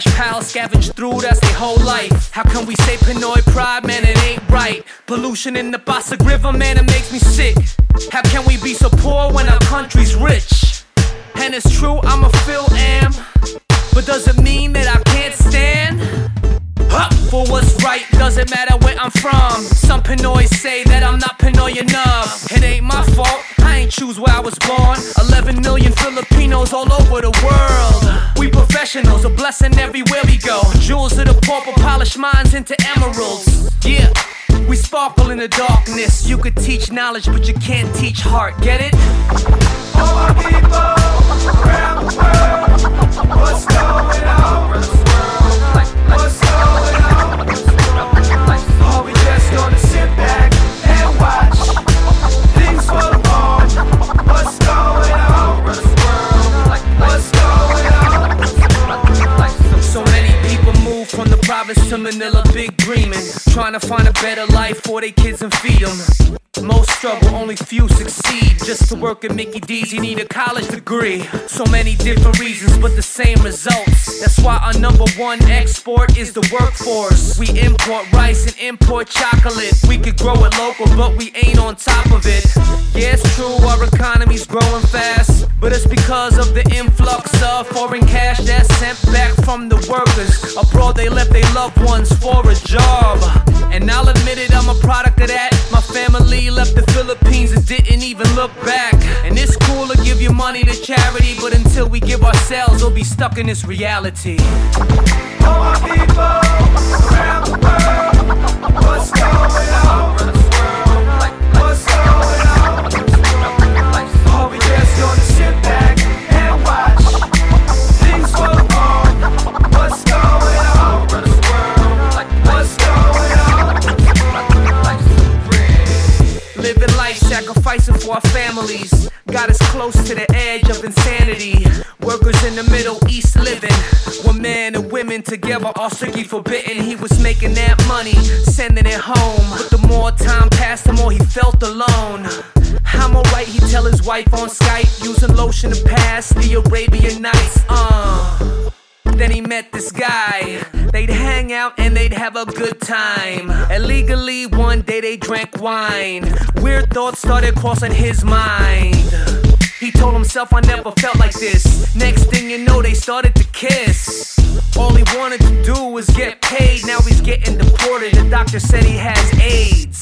Trash pals scavenge through, that's their whole life. How can we say Pinoy pride, man, it ain't right. Pollution in the Pasig River, man, it makes me sick. How can we be so poor when our country's rich? And it's true, I'm a Phil Am. But does it mean that I can't stand? Huh, for what's right, doesn't matter where I'm from. Some Pinoys say that I'm not Pinoy enough. It ain't my fault, I ain't choose where I was born. 11 million Filipinos all over the world. Professionals, a blessing everywhere we go. Jewels to the but polish minds into emeralds. Yeah. We sparkle in the darkness. You could teach knowledge, but you can't teach heart. Get it? Manila, big dreaming. Trying to find a better life for their kids and feed them. Most struggle, only few succeed. Just to work at Mickey D's, you need a college degree. So many different reasons, but the same results. That's why our number one export is the workforce. We import rice and import chocolate. We could grow it local, but we ain't on top of it. Yeah, But it's because of the influx of foreign cash that's sent back from the workers. Abroad, they left their loved ones for a job. And I'll admit it, I'm a product of that. My family left the Philippines and didn't even look back. And it's cool to give your money to charity, but until we give ourselves, we'll be stuck in this reality. All my people around the world, what's going on? Sacrificing for our families. Got us close to the edge of insanity. Workers in the Middle East living. One men and women together, all strictly forbidden. He was making that money, sending it home. But the more time passed, the more he felt alone. I'm alright, he tell his wife on Skype, using lotion to pass the Arabian Nights. Uh. Then he met this guy. They'd hang out and they'd have a good time. Illegally, one day they drank wine. Weird thoughts started crossing his mind. He told himself, I never felt like this. Next thing you know, they started to kiss. All he wanted to do was get paid. Now he's getting deported. The doctor said he has AIDS.